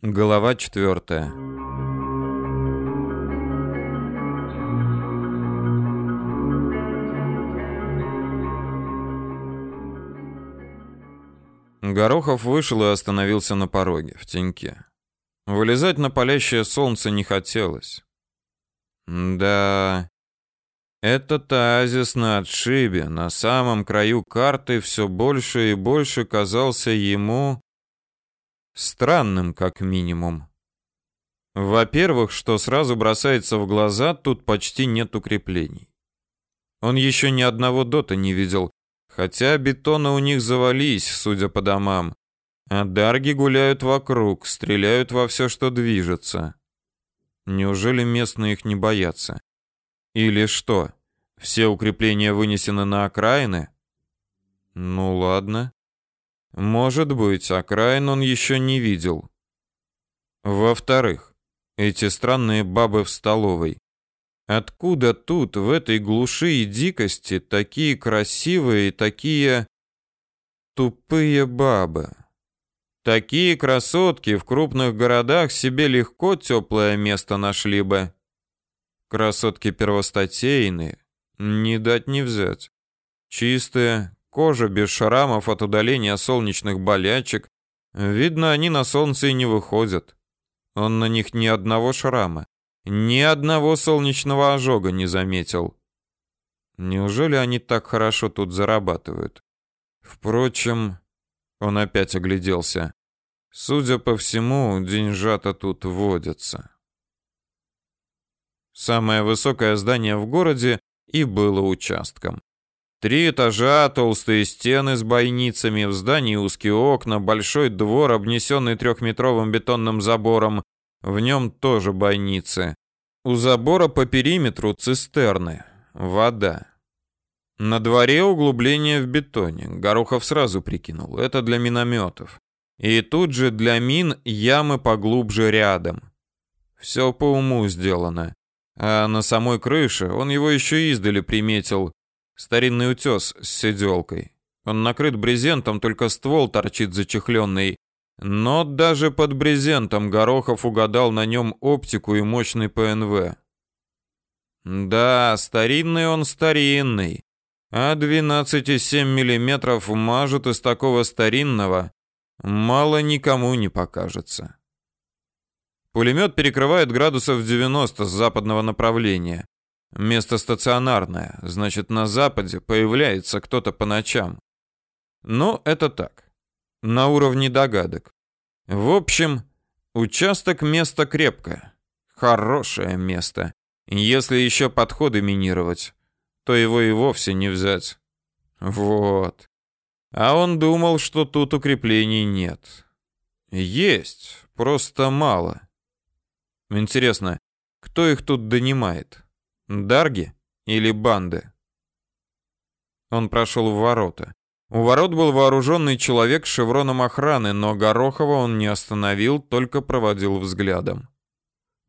Глава четвертая. Горохов вышел и остановился на пороге, в теньке. Вылезать на палящее солнце не хотелось. Да, этот оазис на отшибе, на самом краю карты, все больше и больше казался ему странным, как минимум. Во-первых, что сразу бросается в глаза, тут почти нет укреплений. Он еще ни одного дота не видел, хотя бетона у них завались, судя по домам. А дарги гуляют вокруг, стреляют во все, что движется. Неужели местные их не боятся? Или что? Все укрепления вынесены на окраины? Ну ладно. Может быть, окраин он еще не видел. Во-вторых, эти странные бабы в столовой. Откуда тут, в этой глуши и дикости, такие красивые и такие тупые бабы? Такие красотки в крупных городах себе легко теплое место нашли бы. Красотки первостатейные, не дать не взять. Чистые, кожа без шрамов от удаления солнечных болячек. Видно, они на солнце и не выходят. Он на них ни одного шрама, ни одного солнечного ожога не заметил. Неужели они так хорошо тут зарабатывают? Впрочем, он опять огляделся. Судя по всему, деньжата тут водятся. Самое высокое здание в городе и было участком. Три этажа, толстые стены с бойницами, в здании узкие окна, большой двор, обнесенный трехметровым бетонным забором. В нем тоже бойницы. У забора по периметру цистерны. Вода. На дворе углубление в бетоне. Горохов сразу прикинул. Это для минометов. И тут же для мин ямы поглубже рядом. Все по уму сделано. А на самой крыше он его еще издали приметил. Старинный утес с седелкой. Он накрыт брезентом, только ствол торчит зачехленный. Но даже под брезентом Горохов угадал на нем оптику и мощный ПНВ. Да, старинный он старинный. А 12,7 мм мажут из такого старинного, мало никому не покажется. Пулемет перекрывает градусов 90 с западного направления. Место стационарное, значит, на западе появляется кто-то по ночам. Но это так, на уровне догадок. В общем, участок место крепкое, хорошее место. Если еще подходы минировать, то его и вовсе не взять. Вот. А он думал, что тут укреплений нет. Есть, просто мало. Интересно, кто их тут донимает? Дарги или банды? Он прошел в ворота. У ворот был вооруженный человек с шевроном охраны, но Горохова он не остановил, только проводил взглядом.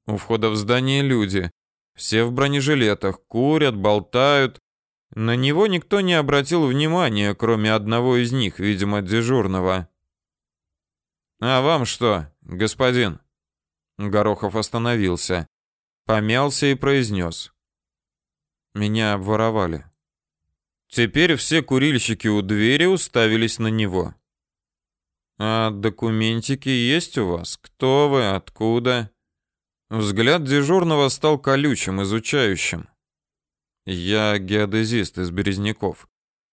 У входа в здание люди. Все в бронежилетах, курят, болтают, на него никто не обратил внимания, кроме одного из них, видимо, дежурного. «А вам что, господин?» Горохов остановился, помялся и произнес. «Меня обворовали». Теперь все курильщики у двери уставились на него. «А документики есть у вас? Кто вы? Откуда?» Взгляд дежурного стал колючим, изучающим. Я геодезист из Березняков.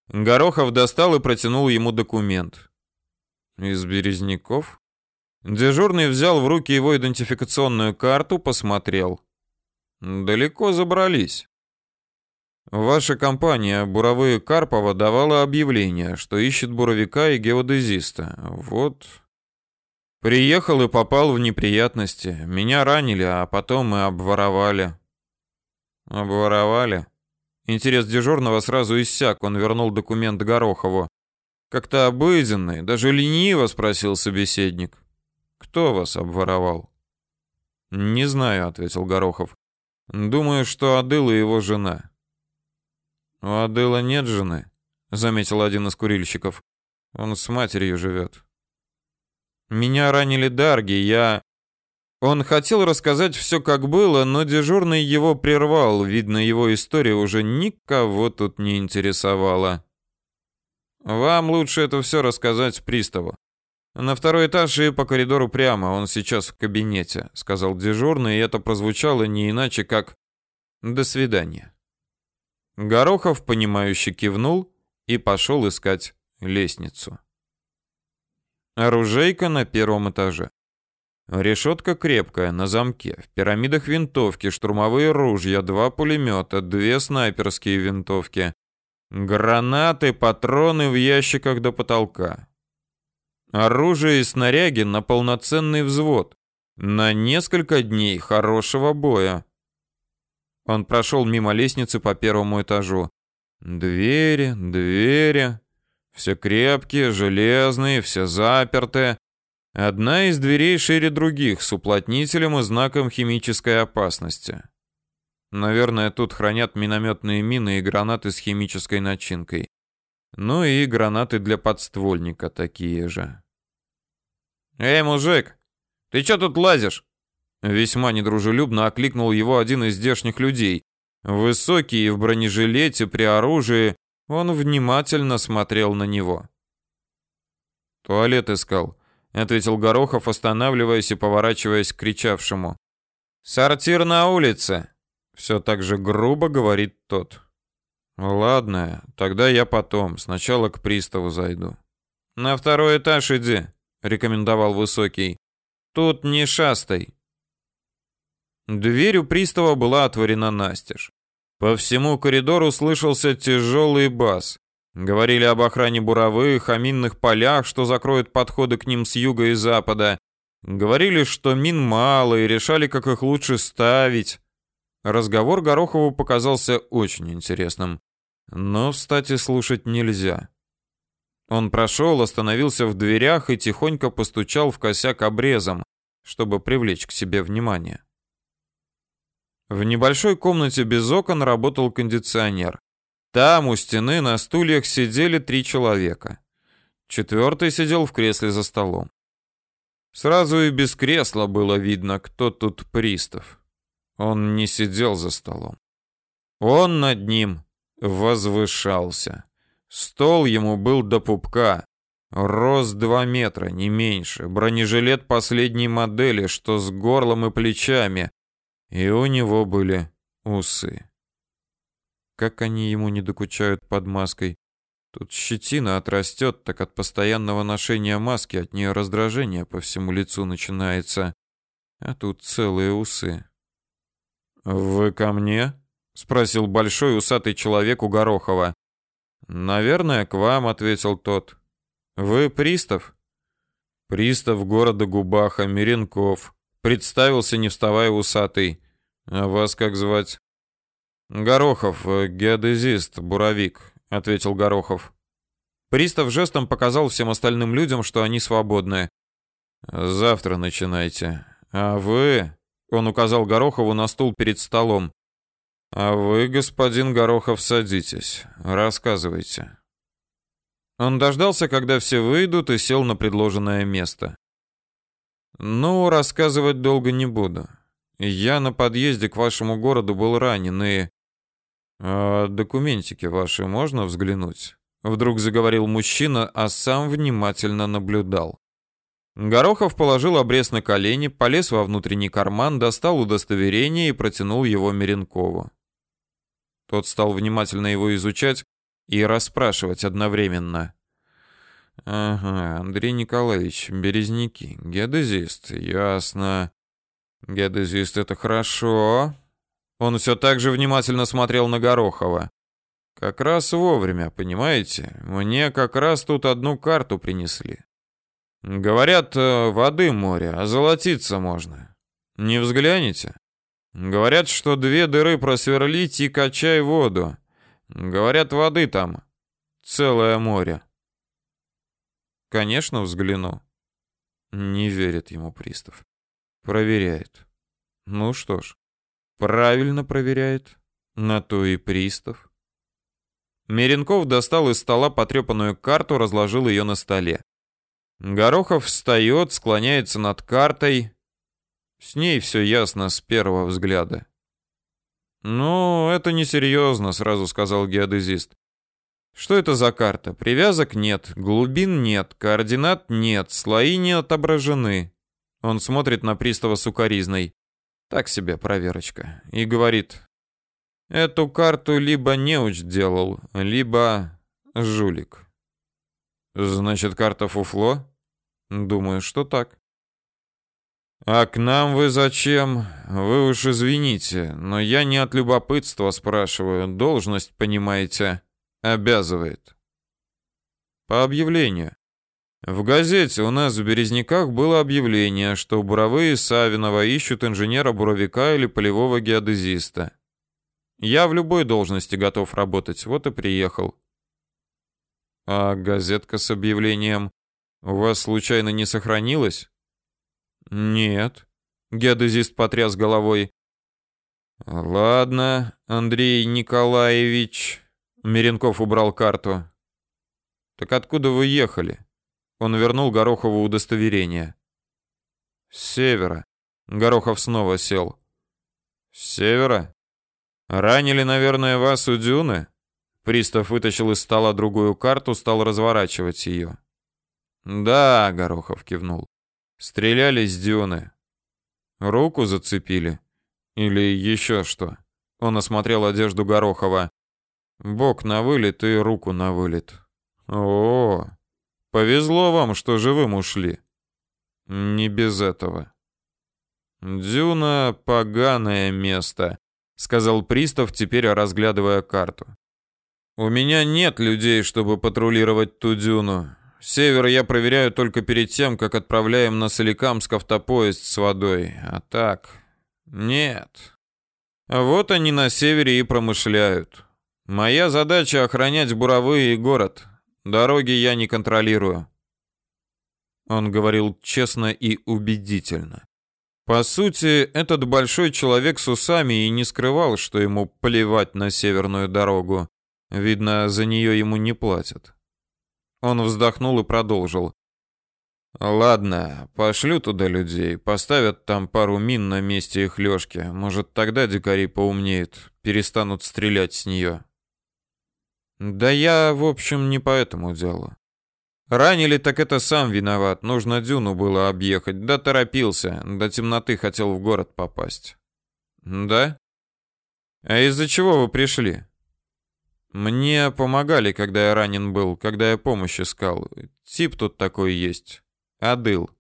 Горохов достал и протянул ему документ. Из Березняков? Дежурный взял в руки его идентификационную карту, посмотрел. Далеко забрались. Ваша компания Буровые Карпова давала объявление, что ищет буровика и геодезиста. Вот. Приехал и попал в неприятности. Меня ранили, а потом и обворовали. Обворовали? Интерес дежурного сразу иссяк, он вернул документ Горохову. Как-то обыденный, даже лениво спросил собеседник. «Кто вас обворовал?» «Не знаю», — ответил Горохов. «Думаю, что Адыла его жена». «У Адыла нет жены», — заметил один из курильщиков. «Он с матерью живет». Меня ранили дарги, я Он хотел рассказать все как было, но дежурный его прервал. Видно, его история уже никого тут не интересовала. Вам лучше это все рассказать приставу. На второй этаж и по коридору прямо, он сейчас в кабинете, сказал дежурный, и это прозвучало не иначе как до свидания. Горохов понимающе кивнул и пошел искать лестницу. Оружейка на первом этаже. Решетка крепкая, на замке. В пирамидах винтовки, штурмовые ружья, два пулемета, две снайперские винтовки. Гранаты, патроны в ящиках до потолка. Оружие и снаряги на полноценный взвод. На несколько дней хорошего боя. Он прошел мимо лестницы по первому этажу. Двери, двери. Все крепкие, железные, все запертые. Одна из дверей шире других, с уплотнителем и знаком химической опасности. Наверное, тут хранят минометные мины и гранаты с химической начинкой. Ну и гранаты для подствольника такие же. «Эй, мужик, ты чё тут лазишь?» Весьма недружелюбно окликнул его один из здешних людей. Высокий в бронежилете при оружии, он внимательно смотрел на него. «Туалет искал», — ответил Горохов, останавливаясь и поворачиваясь к кричавшему. «Сортир на улице!» — все так же грубо говорит тот. «Ладно, тогда я потом, сначала к приставу зайду». «На второй этаж иди», — рекомендовал Высокий. «Тут не шастай». Дверь у пристава была отворена настежь. По всему коридору слышался тяжелый бас. Говорили об охране буровых, о минных полях, что закроют подходы к ним с юга и запада. Говорили, что мин мало и решали, как их лучше ставить. Разговор Горохову показался очень интересным. Но встать и слушать нельзя. Он прошел, остановился в дверях и тихонько постучал в косяк обрезом, чтобы привлечь к себе внимание. В небольшой комнате без окон работал кондиционер. Там у стены на стульях сидели три человека. Четвертый сидел в кресле за столом. Сразу и без кресла было видно, кто тут пристав. Он не сидел за столом. Он над ним возвышался. Стол ему был до пупка. Рост два метра, не меньше. Бронежилет последней модели, что с горлом и плечами. И у него были усы. Как они ему не докучают под маской. Тут щетина отрастет, так от постоянного ношения маски от нее раздражение по всему лицу начинается. А тут целые усы. «Вы ко мне?» — спросил большой усатый человек у Горохова. «Наверное, к вам», — ответил тот. «Вы пристав?» «Пристав города Губаха, Миренков», Представился, не вставая усатый. А вас как звать? Горохов, э, геодезист, буровик, ответил Горохов. Пристав жестом показал всем остальным людям, что они свободны. Завтра начинайте. А вы, он указал Горохову на стул перед столом. А вы, господин Горохов, садитесь. Рассказывайте. Он дождался, когда все выйдут, и сел на предложенное место. Ну, рассказывать долго не буду. Я на подъезде к вашему городу был ранен и... А документики ваши можно взглянуть? Вдруг заговорил мужчина, а сам внимательно наблюдал. Горохов положил обрез на колени, полез во внутренний карман, достал удостоверение и протянул его Меренкову. Тот стал внимательно его изучать и расспрашивать одновременно. Ага, Андрей Николаевич, Березники, геодезист, ясно. Геодезист это хорошо. Он все так же внимательно смотрел на Горохова. Как раз вовремя, понимаете? Мне как раз тут одну карту принесли. Говорят, э, воды море, а золотиться можно. Не взгляните? Говорят, что две дыры просверлить и качай воду. Говорят, воды там целое море. Конечно, взгляну. Не верит ему пристав. Проверяет. Ну что ж, правильно проверяет. На то и пристав. Меренков достал из стола потрепанную карту, разложил ее на столе. Горохов встает, склоняется над картой. С ней все ясно с первого взгляда. «Ну, это несерьезно», — сразу сказал геодезист. «Что это за карта? Привязок нет, глубин нет, координат нет, слои не отображены». Он смотрит на пристава сукаризной. Так себе проверочка. И говорит, эту карту либо неуч делал, либо жулик. Значит, карта фуфло? Думаю, что так. А к нам вы зачем? Вы уж извините, но я не от любопытства спрашиваю. Должность, понимаете, обязывает. По объявлению. В газете у нас в Березняках было объявление, что буровые Савинова ищут инженера-буровика или полевого геодезиста. Я в любой должности готов работать, вот и приехал. А газетка с объявлением у вас случайно не сохранилась? Нет. Геодезист потряс головой. Ладно, Андрей Николаевич. Меренков убрал карту. Так откуда вы ехали? Он вернул Горохову удостоверение. С севера. Горохов снова сел. С севера? Ранили, наверное, вас у дюны? Пристав вытащил из стола другую карту, стал разворачивать ее. Да, Горохов кивнул. Стреляли с дюны. Руку зацепили? Или еще что? Он осмотрел одежду Горохова. Бок на вылет и руку на вылет. О, повезло вам, что живым ушли. Не без этого. Дюна — поганое место, сказал пристав, теперь разглядывая карту. У меня нет людей, чтобы патрулировать ту дюну. Север я проверяю только перед тем, как отправляем на Соликамск автопоезд с водой. А так... Нет. Вот они на севере и промышляют. Моя задача охранять буровые и город. Дороги я не контролирую. Он говорил честно и убедительно. По сути, этот большой человек с усами и не скрывал, что ему плевать на северную дорогу. Видно, за нее ему не платят. Он вздохнул и продолжил. Ладно, пошлю туда людей, поставят там пару мин на месте их лёжки. Может, тогда дикари поумнеют, перестанут стрелять с нее. Да я, в общем, не по этому делу. Ранили, так это сам виноват. Нужно дюну было объехать. Да торопился. До темноты хотел в город попасть. Да? А из-за чего вы пришли? Мне помогали, когда я ранен был, когда я помощь искал. Тип тут такой есть. Адыл.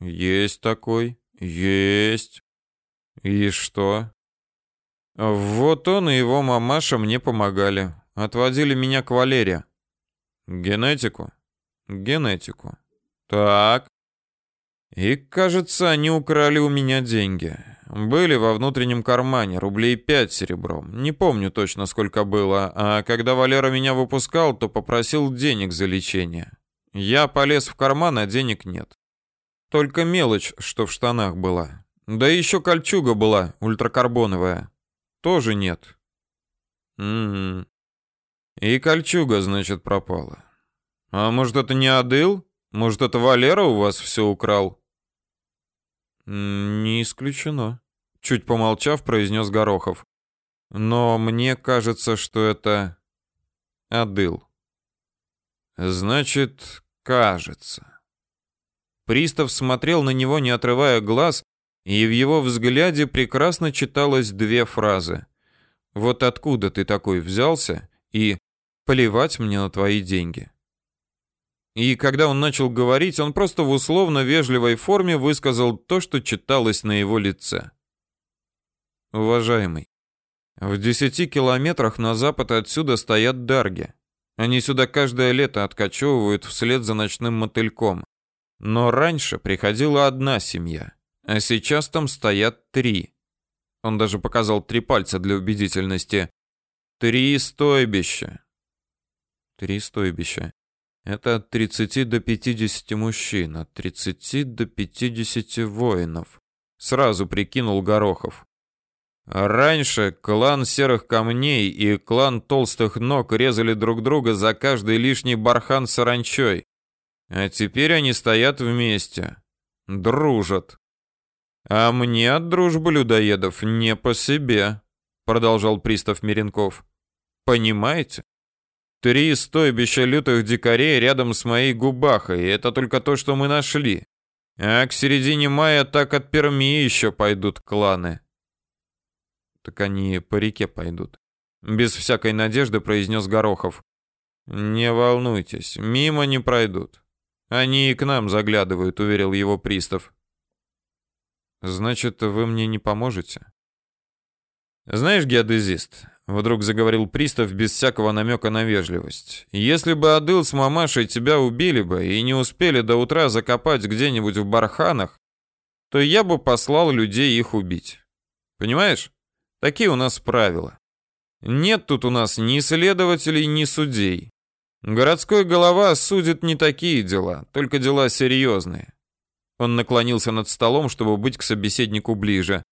Есть такой. Есть. И что? Вот он и его мамаша мне помогали. Отводили меня к Валере. Генетику? Генетику. Так. И, кажется, они украли у меня деньги. Были во внутреннем кармане, рублей пять серебром. Не помню точно, сколько было. А когда Валера меня выпускал, то попросил денег за лечение. Я полез в карман, а денег нет. Только мелочь, что в штанах была. Да еще кольчуга была, ультракарбоновая. Тоже нет. М-м. И кольчуга, значит, пропала. А может, это не Адыл? Может, это Валера у вас все украл? Не исключено, чуть помолчав, произнес Горохов. Но мне кажется, что это Адыл. Значит, кажется. Пристав смотрел на него, не отрывая глаз, и в его взгляде прекрасно читалось две фразы. Вот откуда ты такой взялся и плевать мне на твои деньги. И когда он начал говорить, он просто в условно-вежливой форме высказал то, что читалось на его лице. Уважаемый, в десяти километрах на запад отсюда стоят дарги. Они сюда каждое лето откачевывают вслед за ночным мотыльком. Но раньше приходила одна семья, а сейчас там стоят три. Он даже показал три пальца для убедительности. Три стойбища. Три стойбища. Это от 30 до 50 мужчин, от 30 до 50 воинов. Сразу прикинул Горохов. Раньше клан серых камней и клан толстых ног резали друг друга за каждый лишний бархан саранчой. А теперь они стоят вместе. Дружат. А мне от дружбы людоедов не по себе, продолжал пристав Миренков. Понимаете? Три стойбища лютых дикарей рядом с моей губахой, это только то, что мы нашли. А к середине мая так от Перми еще пойдут кланы. Так они по реке пойдут. Без всякой надежды произнес Горохов. Не волнуйтесь, мимо не пройдут. Они и к нам заглядывают, уверил его пристав. Значит, вы мне не поможете? Знаешь, геодезист, вдруг заговорил пристав без всякого намека на вежливость. Если бы Адыл с мамашей тебя убили бы и не успели до утра закопать где-нибудь в барханах, то я бы послал людей их убить. Понимаешь? Такие у нас правила. Нет тут у нас ни следователей, ни судей. Городской голова судит не такие дела, только дела серьезные. Он наклонился над столом, чтобы быть к собеседнику ближе.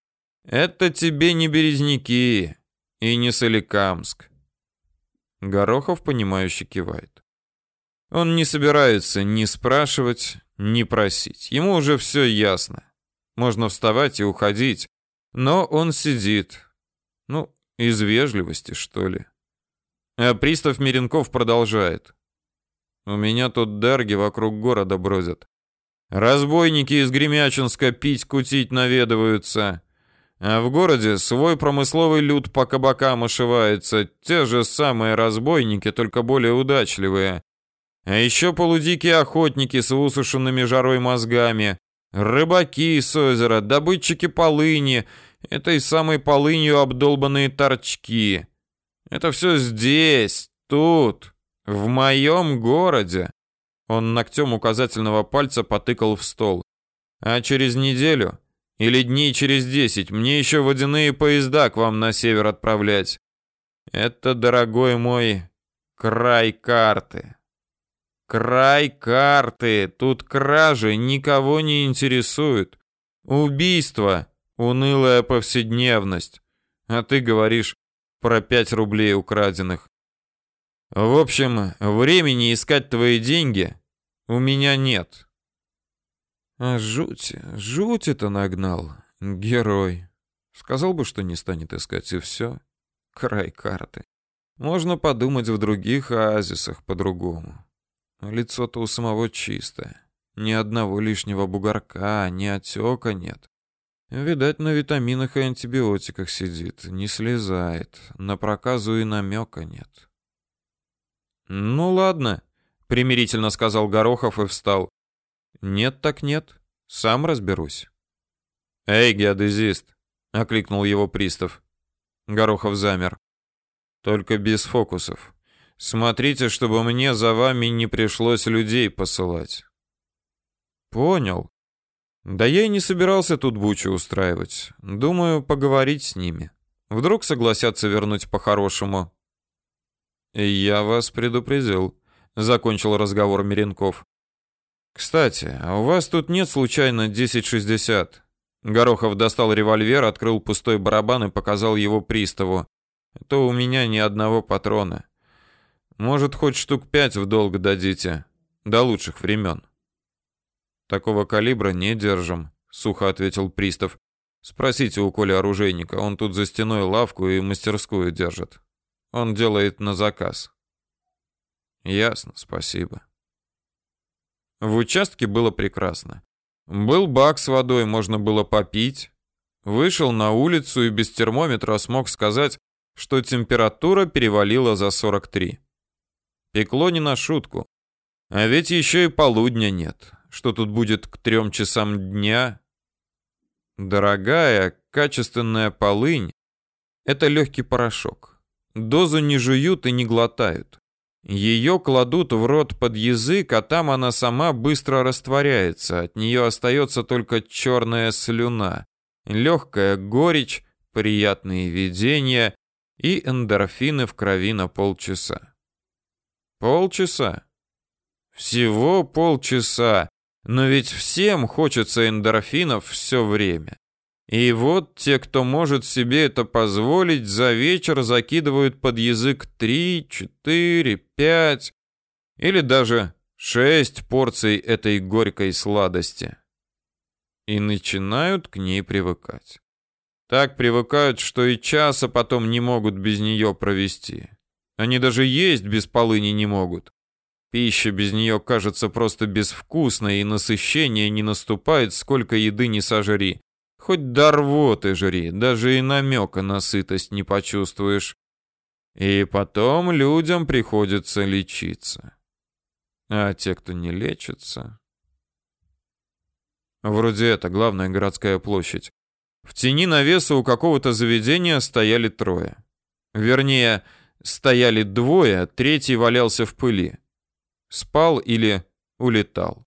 Это тебе не Березники и не Соликамск. Горохов понимающе кивает. Он не собирается ни спрашивать, ни просить. Ему уже все ясно. Можно вставать и уходить, но он сидит. Ну, из вежливости, что ли. А пристав Миренков продолжает. У меня тут дарги вокруг города бродят. Разбойники из Гремячинска пить, кутить наведываются. А в городе свой промысловый люд по кабакам ошивается. Те же самые разбойники, только более удачливые. А еще полудикие охотники с высушенными жарой мозгами. Рыбаки с озера, добытчики полыни, этой самой полынью обдолбанные торчки. Это все здесь, тут, в моем городе. Он ногтем указательного пальца потыкал в стол. А через неделю или дней через десять мне еще водяные поезда к вам на север отправлять. Это, дорогой мой, край карты. Край карты. Тут кражи никого не интересуют. Убийство — унылая повседневность. А ты говоришь про пять рублей украденных. В общем, времени искать твои деньги у меня нет. А жуть, жуть это нагнал. Герой. Сказал бы, что не станет искать, и все. Край карты. Можно подумать в других оазисах по-другому. Лицо-то у самого чистое. Ни одного лишнего бугорка, ни отека нет. Видать, на витаминах и антибиотиках сидит, не слезает. На проказу и намека нет. «Ну ладно», — примирительно сказал Горохов и встал. «Нет так нет, сам разберусь». «Эй, геодезист!» — окликнул его пристав. Горохов замер. «Только без фокусов. Смотрите, чтобы мне за вами не пришлось людей посылать». «Понял. Да я и не собирался тут бучу устраивать. Думаю, поговорить с ними. Вдруг согласятся вернуть по-хорошему». «Я вас предупредил», — закончил разговор Миренков. «Кстати, а у вас тут нет случайно 1060?» Горохов достал револьвер, открыл пустой барабан и показал его приставу. «То у меня ни одного патрона. Может, хоть штук пять в долг дадите. До лучших времен». «Такого калибра не держим», — сухо ответил пристав. «Спросите у Коли оружейника, он тут за стеной лавку и мастерскую держит». Он делает на заказ. Ясно, спасибо. В участке было прекрасно. Был бак с водой, можно было попить. Вышел на улицу и без термометра смог сказать, что температура перевалила за 43. Пекло не на шутку. А ведь еще и полудня нет. Что тут будет к трем часам дня? Дорогая, качественная полынь — это легкий порошок. Дозу не жуют и не глотают. Ее кладут в рот под язык, а там она сама быстро растворяется. От нее остается только черная слюна, легкая горечь, приятные видения и эндорфины в крови на полчаса. Полчаса? Всего полчаса. Но ведь всем хочется эндорфинов все время. И вот те, кто может себе это позволить, за вечер закидывают под язык три, четыре, пять или даже Шесть порций этой горькой сладости. И начинают к ней привыкать. Так привыкают, что и часа потом не могут без нее провести. Они даже есть без полыни не могут. Пища без нее кажется просто безвкусной, и насыщение не наступает, сколько еды не сожри. Хоть до рвоты жри, даже и намека на сытость не почувствуешь. И потом людям приходится лечиться. А те, кто не лечится... Вроде это главная городская площадь. В тени навеса у какого-то заведения стояли трое. Вернее, стояли двое, третий валялся в пыли. Спал или улетал.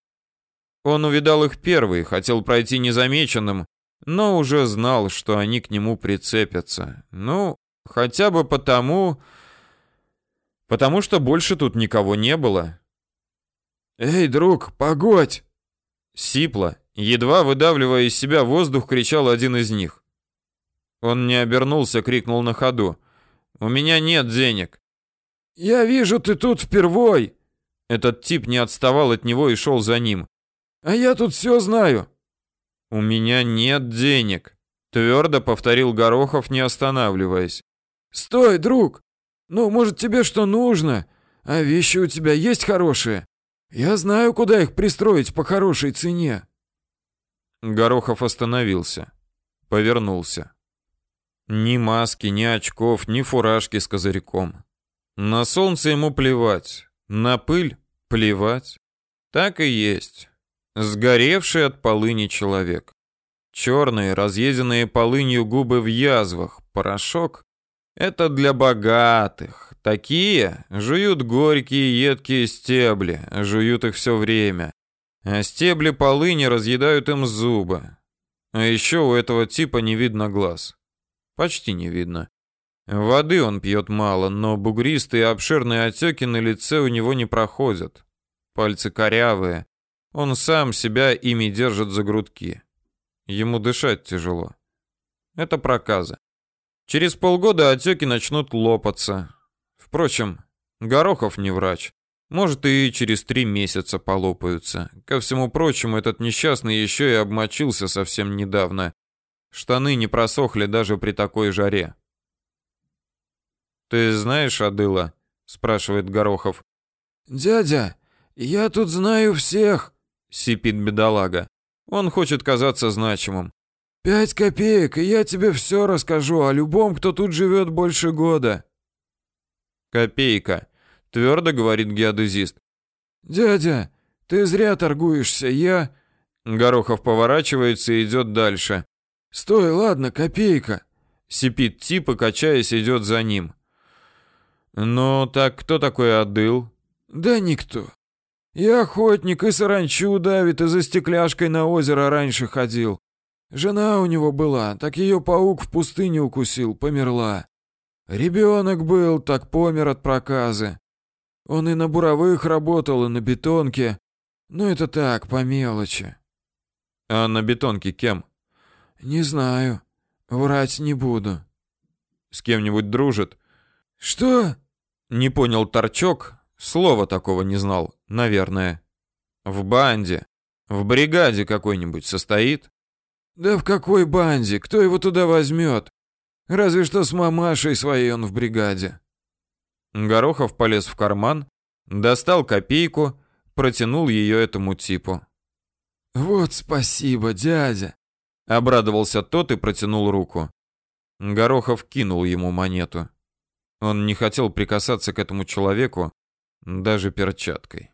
Он увидал их первый, хотел пройти незамеченным, но уже знал, что они к нему прицепятся. Ну, хотя бы потому... Потому что больше тут никого не было. «Эй, друг, погодь!» Сипло, едва выдавливая из себя воздух, кричал один из них. Он не обернулся, крикнул на ходу. «У меня нет денег!» «Я вижу, ты тут впервой!» Этот тип не отставал от него и шел за ним. «А я тут все знаю!» «У меня нет денег», — твердо повторил Горохов, не останавливаясь. «Стой, друг! Ну, может, тебе что нужно? А вещи у тебя есть хорошие? Я знаю, куда их пристроить по хорошей цене». Горохов остановился, повернулся. Ни маски, ни очков, ни фуражки с козырьком. На солнце ему плевать, на пыль плевать. Так и есть. Сгоревший от полыни человек. Черные, разъеденные полынью губы в язвах, порошок — это для богатых. Такие жуют горькие едкие стебли, жуют их все время. А стебли полыни разъедают им зубы. А еще у этого типа не видно глаз. Почти не видно. Воды он пьет мало, но бугристые обширные отеки на лице у него не проходят. Пальцы корявые. Он сам себя ими держит за грудки. Ему дышать тяжело. Это проказа. Через полгода отеки начнут лопаться. Впрочем, Горохов не врач. Может, и через три месяца полопаются. Ко всему прочему, этот несчастный еще и обмочился совсем недавно. Штаны не просохли даже при такой жаре. «Ты знаешь Адыла?» — спрашивает Горохов. «Дядя, я тут знаю всех», — сипит бедолага. Он хочет казаться значимым. «Пять копеек, и я тебе все расскажу о любом, кто тут живет больше года». «Копейка», — твердо говорит геодезист. «Дядя, ты зря торгуешься, я...» Горохов поворачивается и идет дальше. «Стой, ладно, копейка!» Сипит тип и, качаясь, идет за ним. «Ну, так кто такой Адыл?» «Да никто. И охотник, и саранчу давит, и за стекляшкой на озеро раньше ходил. Жена у него была, так ее паук в пустыне укусил, померла. Ребенок был, так помер от проказы. Он и на буровых работал, и на бетонке. Ну это так, по мелочи. А на бетонке кем? Не знаю. Врать не буду. С кем-нибудь дружит? Что? Не понял торчок, слова такого не знал, наверное. В банде, в бригаде какой-нибудь состоит? Да в какой банде? Кто его туда возьмет? Разве что с мамашей своей он в бригаде. Горохов полез в карман, достал копейку, протянул ее этому типу. Вот спасибо, дядя. Обрадовался тот и протянул руку. Горохов кинул ему монету. Он не хотел прикасаться к этому человеку даже перчаткой.